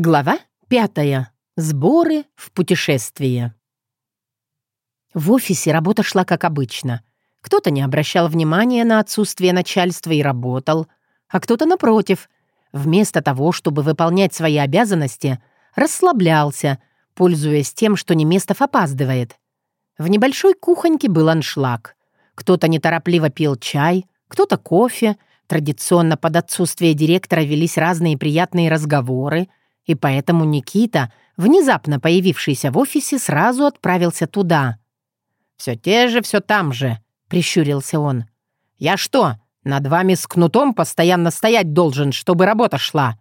Глава пятая. Сборы в путешествие. В офисе работа шла как обычно. Кто-то не обращал внимания на отсутствие начальства и работал, а кто-то, напротив, вместо того, чтобы выполнять свои обязанности, расслаблялся, пользуясь тем, что Неместов опаздывает. В небольшой кухоньке был аншлаг. Кто-то неторопливо пил чай, кто-то кофе, традиционно под отсутствие директора велись разные приятные разговоры — и поэтому Никита, внезапно появившийся в офисе, сразу отправился туда. «Все те же, все там же», — прищурился он. «Я что, над вами с кнутом постоянно стоять должен, чтобы работа шла?»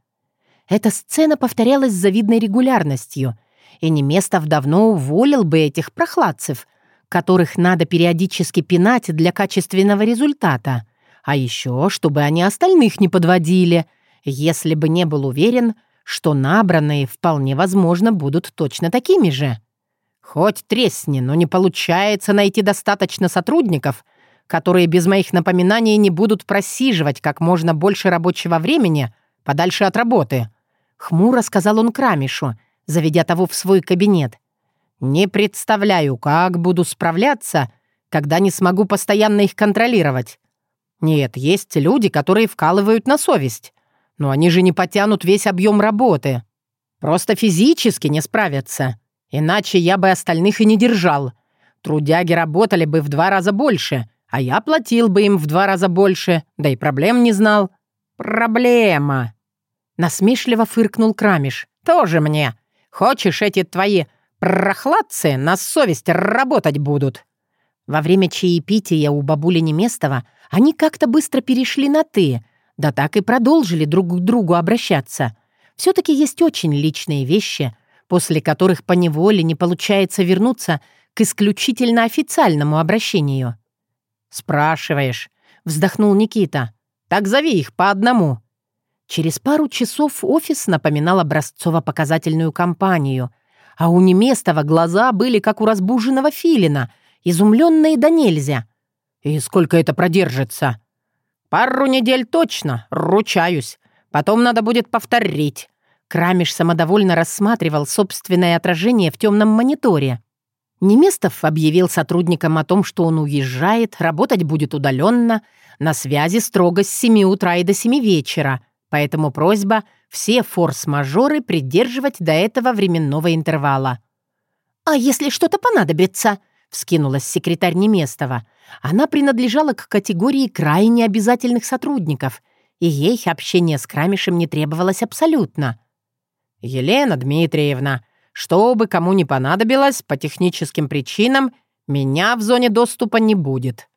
Эта сцена повторялась с завидной регулярностью, и Неместов давно уволил бы этих прохладцев, которых надо периодически пинать для качественного результата, а еще, чтобы они остальных не подводили, если бы не был уверен, что набранные вполне возможно будут точно такими же. Хоть тресни, но не получается найти достаточно сотрудников, которые без моих напоминаний не будут просиживать как можно больше рабочего времени подальше от работы. Хмуро сказал он Крамишу, заведя того в свой кабинет. «Не представляю, как буду справляться, когда не смогу постоянно их контролировать. Нет, есть люди, которые вкалывают на совесть. Но они же не потянут весь объем работы. Просто физически не справятся. Иначе я бы остальных и не держал. Трудяги работали бы в два раза больше, а я платил бы им в два раза больше, да и проблем не знал. Проблема. Насмешливо фыркнул Крамиш. Тоже мне. Хочешь, эти твои прохладцы на совесть работать будут? Во время чаепития у бабули Неместова они как-то быстро перешли на «ты», да так и продолжили друг к другу обращаться. Все-таки есть очень личные вещи, после которых по неволе не получается вернуться к исключительно официальному обращению. «Спрашиваешь», — вздохнул Никита. «Так зови их по одному». Через пару часов офис напоминал образцово-показательную компанию, а у Неместова глаза были как у разбуженного филина, изумленные да нельзя. «И сколько это продержится?» «Пару недель точно, ручаюсь. Потом надо будет повторить». Крамиш самодовольно рассматривал собственное отражение в темном мониторе. Неместов объявил сотрудникам о том, что он уезжает, работать будет удаленно, на связи строго с 7 утра и до 7 вечера, поэтому просьба все форс-мажоры придерживать до этого временного интервала. «А если что-то понадобится?» — вскинулась секретарь Неместова. Она принадлежала к категории крайне обязательных сотрудников, и ей общение с Крамишем не требовалось абсолютно. «Елена Дмитриевна, что бы кому ни понадобилось, по техническим причинам меня в зоне доступа не будет».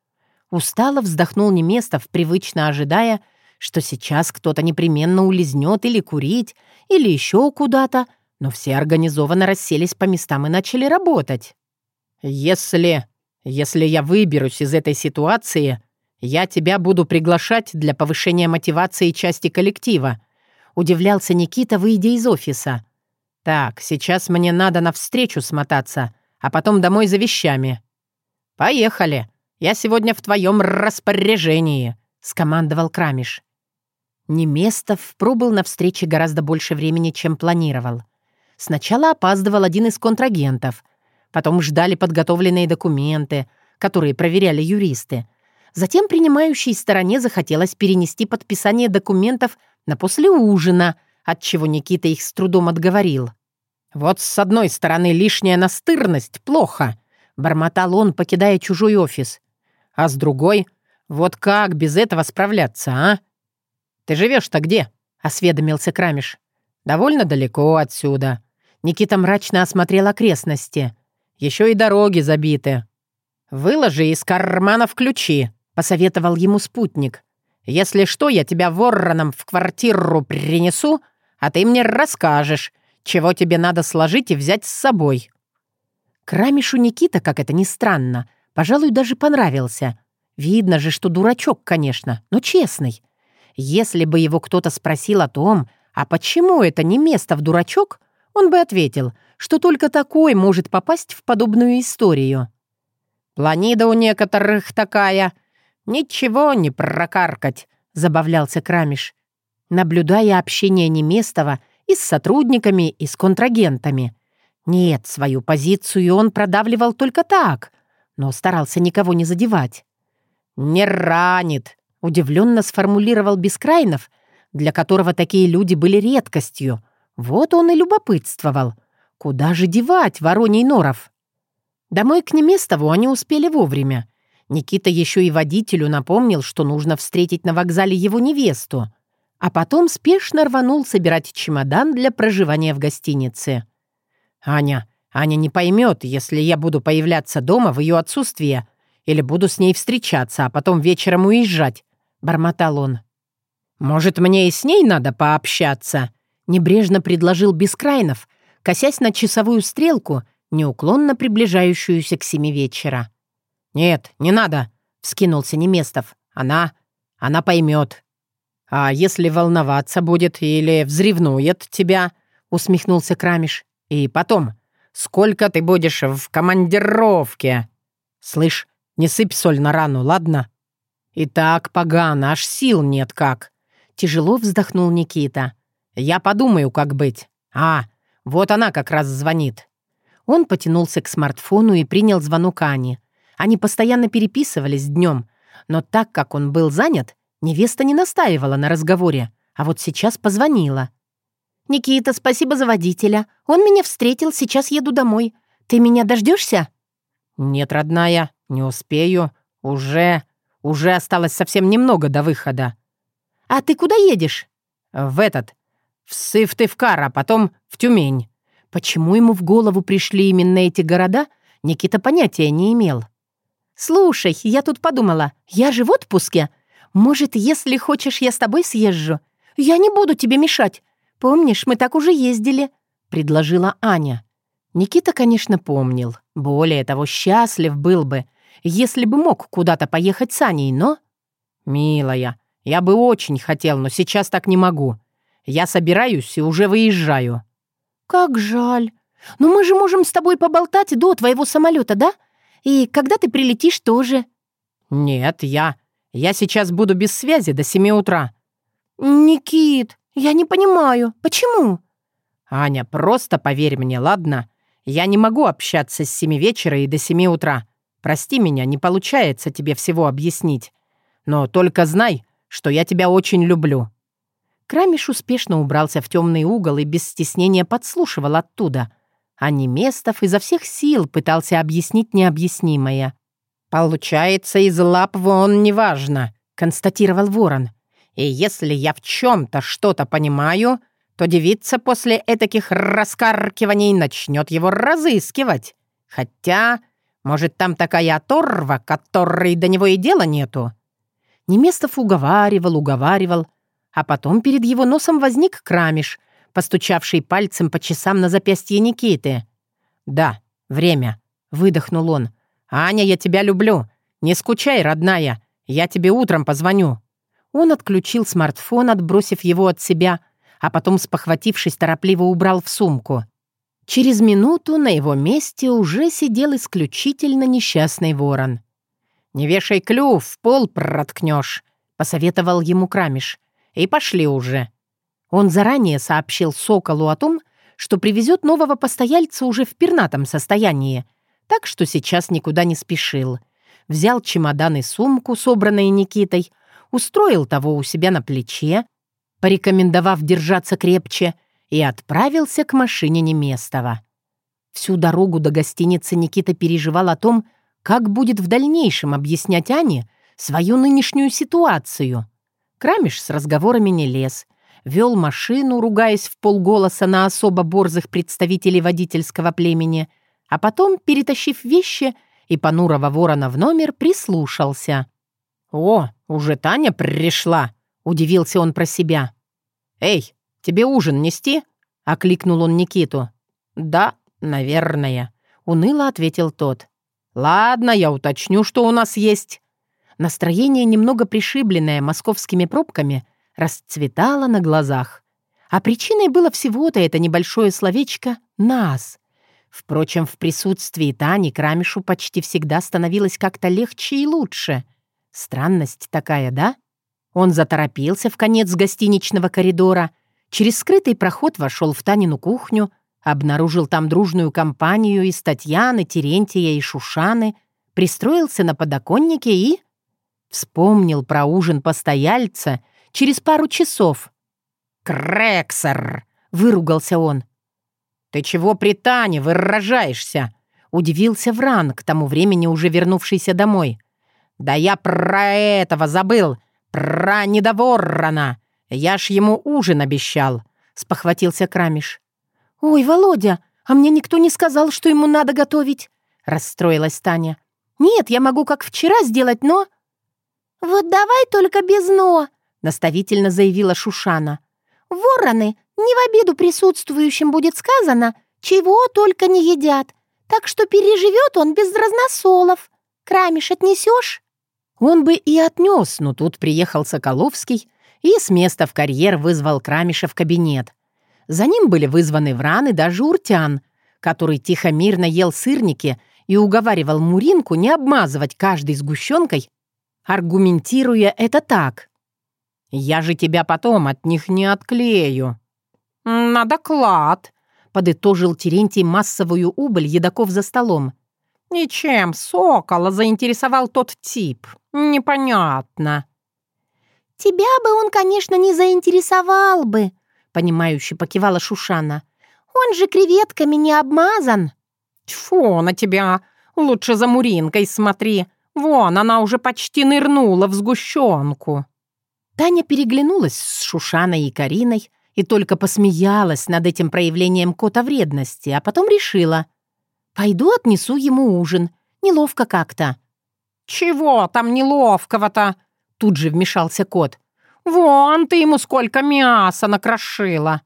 Устало вздохнул Неместов, привычно ожидая, что сейчас кто-то непременно улизнет или курить, или еще куда-то, но все организованно расселись по местам и начали работать. «Если... если я выберусь из этой ситуации, я тебя буду приглашать для повышения мотивации части коллектива», удивлялся Никита, выйдя из офиса. «Так, сейчас мне надо на встречу смотаться, а потом домой за вещами». «Поехали. Я сегодня в твоем распоряжении», — скомандовал Крамиш. Неместов пробыл на встрече гораздо больше времени, чем планировал. Сначала опаздывал один из контрагентов, Потом ждали подготовленные документы, которые проверяли юристы. Затем принимающей стороне захотелось перенести подписание документов на после ужина, от чего Никита их с трудом отговорил. «Вот с одной стороны лишняя настырность плохо», — бормотал он, покидая чужой офис. «А с другой, вот как без этого справляться, а?» «Ты живешь-то где?» — осведомился Крамиш. «Довольно далеко отсюда». Никита мрачно осмотрел окрестности. Еще и дороги забиты. Выложи из карманов ключи», — посоветовал ему спутник. «Если что, я тебя вороном в квартиру принесу, а ты мне расскажешь, чего тебе надо сложить и взять с собой». Крамишу Никита, как это ни странно, пожалуй, даже понравился. Видно же, что дурачок, конечно, но честный. Если бы его кто-то спросил о том, а почему это не место в дурачок, он бы ответил, что только такой может попасть в подобную историю. «Планида у некоторых такая. Ничего не прокаркать», — забавлялся Крамиш. Наблюдая общение Неместова И с сотрудниками, и с контрагентами. Нет, свою позицию он продавливал только так, но старался никого не задевать. «Не ранит», — удивленно сформулировал Бескрайнов, для которого такие люди были редкостью. Вот он и любопытствовал. Куда же девать Вороний Норов? Домой к Неместову они успели вовремя. Никита еще и водителю напомнил, что нужно встретить на вокзале его невесту, а потом спешно рванул собирать чемодан для проживания в гостинице. «Аня, Аня не поймет, если я буду появляться дома в ее отсутствие или буду с ней встречаться, а потом вечером уезжать», — бормотал он. «Может, мне и с ней надо пообщаться?» — небрежно предложил Бескрайнов, косясь на часовую стрелку, неуклонно приближающуюся к семи вечера. «Нет, не надо», — вскинулся Неместов. «Она... она поймет». «А если волноваться будет или взревнует тебя?» — усмехнулся Крамиш. «И потом, сколько ты будешь в командировке?» «Слышь, не сыпь соль на рану, ладно?» «И так погано, аж сил нет как». Тяжело вздохнул Никита. «Я подумаю, как быть. А, вот она как раз звонит». Он потянулся к смартфону и принял звонок Ани. Они постоянно переписывались днем, но так как он был занят, невеста не настаивала на разговоре, а вот сейчас позвонила. «Никита, спасибо за водителя. Он меня встретил, сейчас еду домой. Ты меня дождешься? «Нет, родная, не успею. Уже... уже осталось совсем немного до выхода». «А ты куда едешь?» «В этот. В Сыктывкар, а потом в Тюмень». Почему ему в голову пришли именно эти города, Никита понятия не имел. «Слушай, я тут подумала, я же в отпуске. Может, если хочешь, я с тобой съезжу? Я не буду тебе мешать. Помнишь, мы так уже ездили?» — предложила Аня. Никита, конечно, помнил. Более того, счастлив был бы, если бы мог куда-то поехать с Аней, но... «Милая, я бы очень хотел, но сейчас так не могу. Я собираюсь и уже выезжаю». «Как жаль. Но мы же можем с тобой поболтать до твоего самолета, да? И когда ты прилетишь тоже?» «Нет, я... Я сейчас буду без связи до семи утра». «Никит, я не понимаю. Почему?» «Аня, просто поверь мне, ладно? Я не могу общаться с семи вечера и до семи утра. Прости меня, не получается тебе всего объяснить. Но только знай, что я тебя очень люблю». Крамиш успешно убрался в темный угол и без стеснения подслушивал оттуда — а Неместов изо всех сил пытался объяснить необъяснимое. «Получается, из лап вон неважно», — констатировал Ворон. «И если я в чем-то что-то понимаю, то девица после этаких раскаркиваний начнет его разыскивать. Хотя, может, там такая оторва, которой до него и дела нету». Неместов уговаривал, уговаривал, а потом перед его носом возник Крамиш — постучавший пальцем по часам на запястье Никиты. «Да, время», — выдохнул он. «Аня, я тебя люблю. Не скучай, родная. Я тебе утром позвоню». Он отключил смартфон, отбросив его от себя, а потом, спохватившись, торопливо убрал в сумку. Через минуту на его месте уже сидел исключительно несчастный ворон. «Не вешай клюв, в пол проткнешь», — посоветовал ему Крамиш. «И пошли уже». Он заранее сообщил Соколу о том, что привезет нового постояльца уже в пернатом состоянии, так что сейчас никуда не спешил. Взял чемодан и сумку, собранные Никитой, устроил того у себя на плече, порекомендовав держаться крепче, и отправился к машине Неместова. Всю дорогу до гостиницы Никита переживал о том, как будет в дальнейшем объяснять Ане свою нынешнюю ситуацию. Крамиш с разговорами не лез — вел машину, ругаясь в полголоса на особо борзых представителей водительского племени, а потом, перетащив вещи и понурого ворона в номер, прислушался. «О, уже Таня пришла!» — удивился он про себя. «Эй, тебе ужин нести?» — окликнул он Никиту. «Да, наверное», — уныло ответил тот. «Ладно, я уточню, что у нас есть». Настроение, немного пришибленное московскими пробками, расцветала на глазах. А причиной было всего-то это небольшое словечко «нас». Впрочем, в присутствии Тани Крамишу почти всегда становилось как-то легче и лучше. Странность такая, да? Он заторопился в конец гостиничного коридора, Через скрытый проход вошел в Танину кухню, обнаружил там дружную компанию из Татьяны, Терентия и Шушаны, пристроился на подоконнике и... Вспомнил про ужин постояльца через пару часов. «Крексер!» — выругался он. «Ты чего при Тане выражаешься?» — удивился Вран, к тому времени уже вернувшийся домой. «Да я про этого забыл, про недоворона. Я ж ему ужин обещал», — спохватился Крамиш. «Ой, Володя, а мне никто не сказал, что ему надо готовить», — расстроилась Таня. «Нет, я могу как вчера сделать, но...» «Вот давай только без «но», — наставительно заявила Шушана. «Вороны, не в обиду присутствующим будет сказано, чего только не едят, так что переживет он без разносолов. Крамиш отнесешь?» Он бы и отнес, но тут приехал Соколовский и с места в карьер вызвал Крамиша в кабинет. За ним были вызваны Вран даже Уртян, который тихо-мирно ел сырники и уговаривал Муринку не обмазывать каждой сгущенкой, аргументируя это так. «Я же тебя потом от них не отклею». «На доклад», — подытожил Терентий массовую убыль едоков за столом. «Ничем сокола заинтересовал тот тип. Непонятно». «Тебя бы он, конечно, не заинтересовал бы», — понимающе покивала Шушана. «Он же креветками не обмазан». «Тьфу на тебя! Лучше за Муринкой смотри. Вон, она уже почти нырнула в сгущенку». Таня переглянулась с Шушаной и Кариной и только посмеялась над этим проявлением кота вредности, а потом решила. «Пойду отнесу ему ужин. Неловко как-то». «Чего там неловкого-то?» Тут же вмешался кот. «Вон ты ему сколько мяса накрошила!»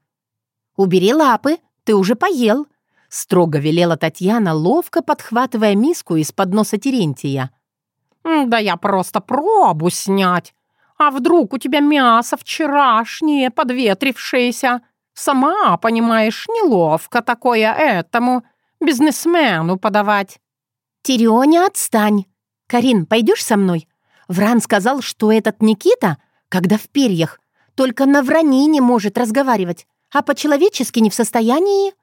«Убери лапы, ты уже поел», — строго велела Татьяна, ловко подхватывая миску из-под носа Терентия. «Да я просто пробу снять. А вдруг у тебя мясо вчерашнее, подветрившееся? Сама, понимаешь, неловко такое этому бизнесмену подавать». «Терёня, отстань! Карин, пойдешь со мной? Вран сказал, что этот Никита когда в перьях, только на вранине может разговаривать, а по-человечески не в состоянии.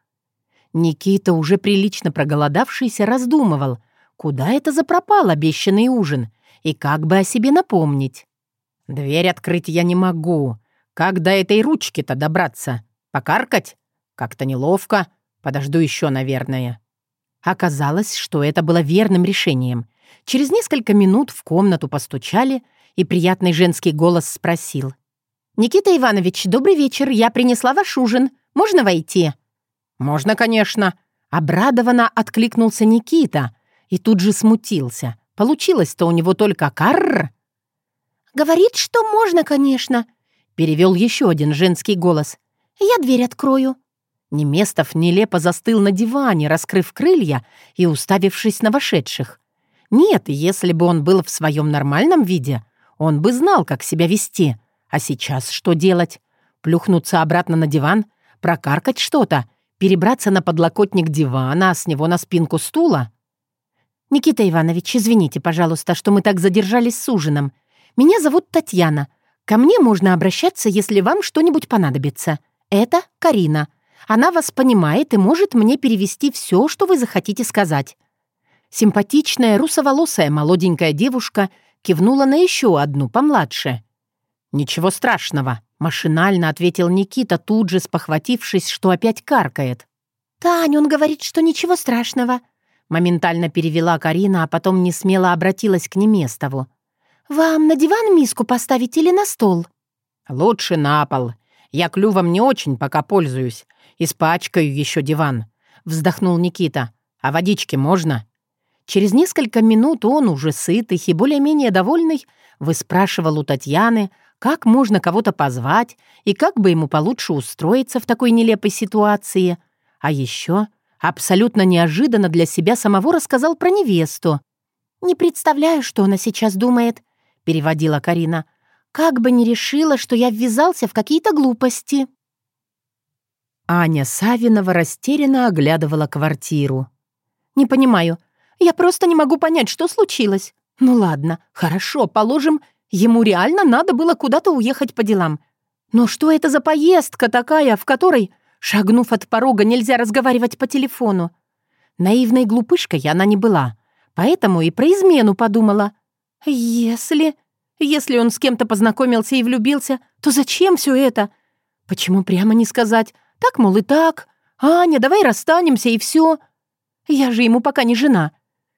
Никита, уже прилично проголодавшийся, раздумывал, куда это запропал обещанный ужин и как бы о себе напомнить. «Дверь открыть я не могу. Как до этой ручки-то добраться? Покаркать? Как-то неловко. Подожду еще, наверное». Оказалось, что это было верным решением. Через несколько минут в комнату постучали, и приятный женский голос спросил. «Никита Иванович, добрый вечер. Я принесла ваш ужин. Можно войти?» «Можно, конечно». Обрадованно откликнулся Никита и тут же смутился. Получилось-то у него только карр. «Говорит, что можно, конечно», — перевел еще один женский голос. «Я дверь открою». Неместов нелепо застыл на диване, раскрыв крылья и уставившись на вошедших. Нет, если бы он был в своем нормальном виде, он бы знал, как себя вести. А сейчас что делать? Плюхнуться обратно на диван? Прокаркать что-то? Перебраться на подлокотник дивана, а с него на спинку стула? «Никита Иванович, извините, пожалуйста, что мы так задержались с ужином. Меня зовут Татьяна. Ко мне можно обращаться, если вам что-нибудь понадобится. Это Карина. Она вас понимает и может мне перевести все, что вы захотите сказать». Симпатичная, русоволосая молоденькая девушка кивнула на еще одну, помладше. «Ничего страшного», — машинально ответил Никита, тут же спохватившись, что опять каркает. «Тань, он говорит, что ничего страшного», — моментально перевела Карина, а потом не смело обратилась к Неместову. «Вам на диван миску поставить или на стол?» «Лучше на пол. Я клювом не очень пока пользуюсь. Испачкаю еще диван», — вздохнул Никита. «А водички можно?» Через несколько минут он, уже сытый и более-менее довольный, выспрашивал у Татьяны, как можно кого-то позвать и как бы ему получше устроиться в такой нелепой ситуации. А еще абсолютно неожиданно для себя самого рассказал про невесту. «Не представляю, что она сейчас думает», — переводила Карина. «Как бы не решила, что я ввязался в какие-то глупости». Аня Савинова растерянно оглядывала квартиру. «Не понимаю, я просто не могу понять, что случилось. Ну ладно, хорошо, положим, ему реально надо было куда-то уехать по делам. Но что это за поездка такая, в которой, шагнув от порога, нельзя разговаривать по телефону? Наивной глупышкой она не была, поэтому и про измену подумала. Если... Если он с кем-то познакомился и влюбился, то зачем все это? Почему прямо не сказать? Так, мол, и так. Аня, давай расстанемся, и все. Я же ему пока не жена.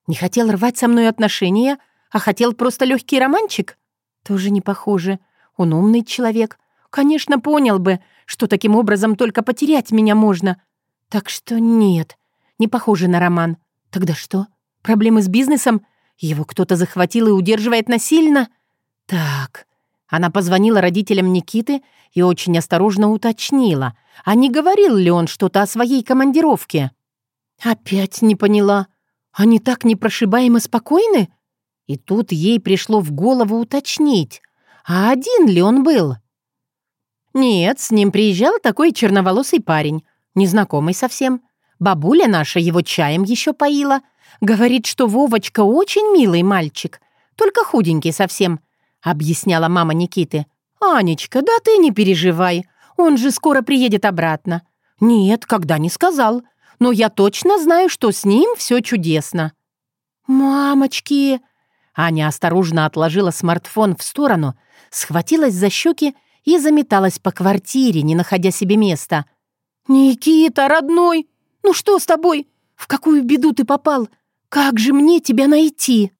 Не хотел рвать со мной отношения, а хотел просто легкий романчик? Тоже не похоже. Он умный человек. Конечно, понял бы, что таким образом только потерять меня можно. Так что нет, не похоже на роман. Тогда что? Проблемы с бизнесом? Его кто-то захватил и удерживает насильно? Так, она позвонила родителям Никиты и очень осторожно уточнила, а не говорил ли он что-то о своей командировке. Опять не поняла. Они так непрошибаемо спокойны? И тут ей пришло в голову уточнить, а один ли он был? Нет, с ним приезжал такой черноволосый парень, незнакомый совсем. Бабуля наша его чаем еще поила. Говорит, что Вовочка очень милый мальчик, только худенький совсем, объясняла мама Никиты. «Анечка, да ты не переживай, он же скоро приедет обратно». «Нет, когда не сказал, но я точно знаю, что с ним все чудесно». «Мамочки!» Аня осторожно отложила смартфон в сторону, схватилась за щеки и заметалась по квартире, не находя себе места. «Никита, родной, ну что с тобой? В какую беду ты попал? Как же мне тебя найти?»